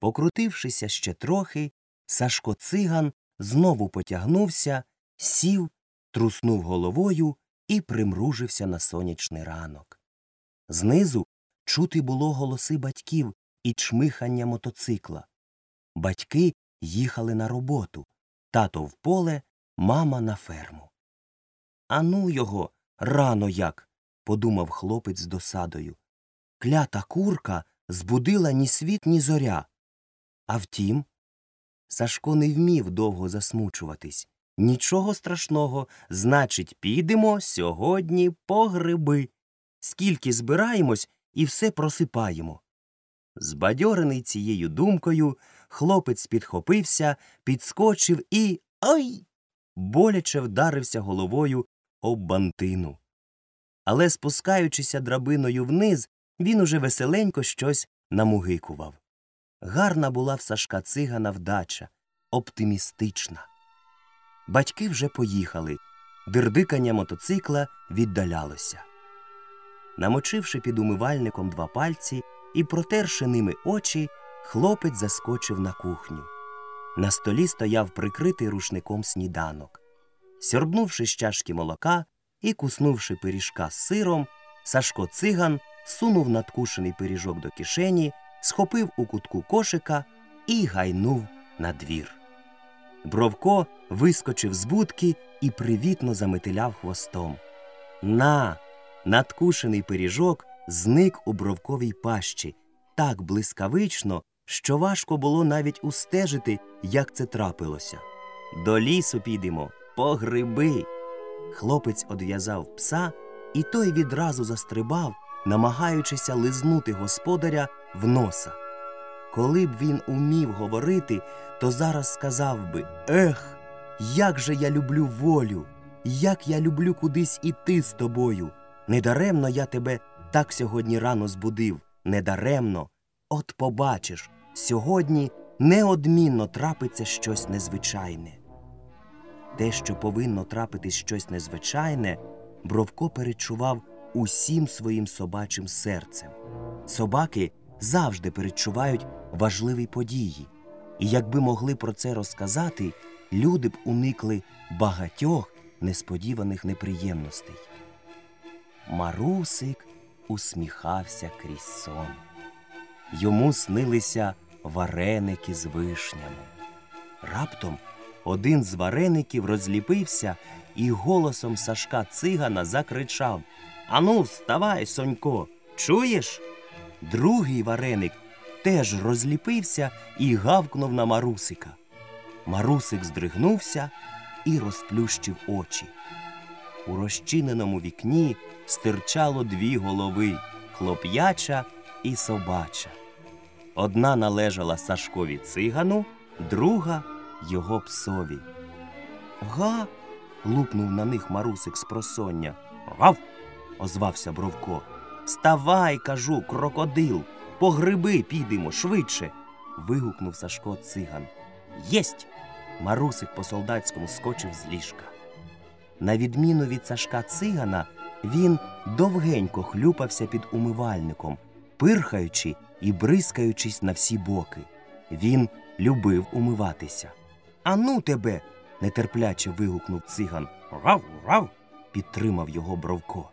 Покрутившися ще трохи, Сашко циган знову потягнувся, сів, труснув головою і примружився на сонячний ранок. Знизу чути було голоси батьків і чмихання мотоцикла. Батьки їхали на роботу, тато в поле, мама на ферму. Ану його, рано як, подумав хлопець з досадою. Клята курка збудила ні світ, ні зоря. А втім, Сашко не вмів довго засмучуватись. Нічого страшного, значить, підемо сьогодні по гриби. Скільки збираємось і все просипаємо. Збадьорений цією думкою, хлопець підхопився, підскочив і. Ой! боляче вдарився головою об бантину. Але, спускаючися драбиною вниз, він уже веселенько щось намугикував. Гарна була в Сашка цигана вдача, оптимістична. Батьки вже поїхали. Дирдикання мотоцикла віддалялося. Намочивши під умивальником два пальці і протерши ними очі, хлопець заскочив на кухню. На столі стояв прикритий рушником сніданок. Сьорбнувши з чашки молока і куснувши пиріжка з сиром, Сашко циган сунув надкушений пиріжок до кишені, схопив у кутку кошика і гайнув на двір. Бровко вискочив з будки і привітно заметиляв хвостом. На, надкушений пиріжок зник у бровковій пащі так блискавично, що важко було навіть устежити, як це трапилося. До лісу підемо, по гриби. Хлопець одв'язав пса, і той відразу застрибав, намагаючися лизнути господаря в носа. Коли б він умів говорити, то зараз сказав би Ех, як же я люблю волю, як я люблю кудись іти з тобою. Недаремно я тебе так сьогодні рано збудив, недаремно. От побачиш, сьогодні неодмінно трапиться щось незвичайне. Те, що повинно трапитись щось незвичайне, Бровко перечував усім своїм собачим серцем. Собаки завжди перечувають важливі події, і якби могли про це розказати, люди б уникли багатьох несподіваних неприємностей. Марусик усміхався крізь сон. Йому снилися вареники з вишнями. Раптом один з вареників розліпився і голосом Сашка цигана закричав Ану, вставай, Сонько, чуєш? Другий вареник теж розліпився і гавкнув на Марусика. Марусик здригнувся і розплющив очі. У розчиненому вікні стирчало дві голови хлоп'яча і собача. Одна належала Сашкові цигану, друга його псові. Га. лупнув на них Марусик з просоння. Гав. Озвався Бровко. Ставай, кажу, крокодил, по гриби підемо швидше. вигукнув Сашко циган. Єсть. Марусик по солдатському скочив з ліжка. На відміну від Сашка цигана, він довгенько хлюпався під умивальником, пирхаючи і бризкаючись на всі боки. Він любив умиватися. Ану тебе. нетерпляче вигукнув циган. Рав, рав. підтримав його Бровко.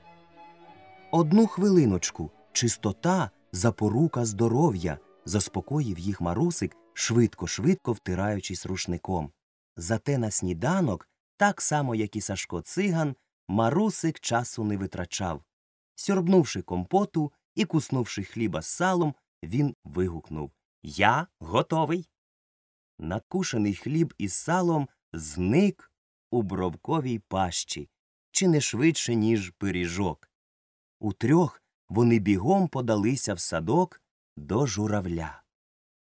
Одну хвилиночку, чистота, запорука здоров'я, заспокоїв їх марусик, швидко, швидко втираючись рушником. Зате на сніданок, так само, як і Сашко циган, марусик часу не витрачав. Сьорбнувши компоту і куснувши хліба з салом, він вигукнув Я готовий. Надкушений хліб із салом зник у бровковій пащі, чи не швидше, ніж пиріжок. Утрьох вони бігом подалися в садок до журавля.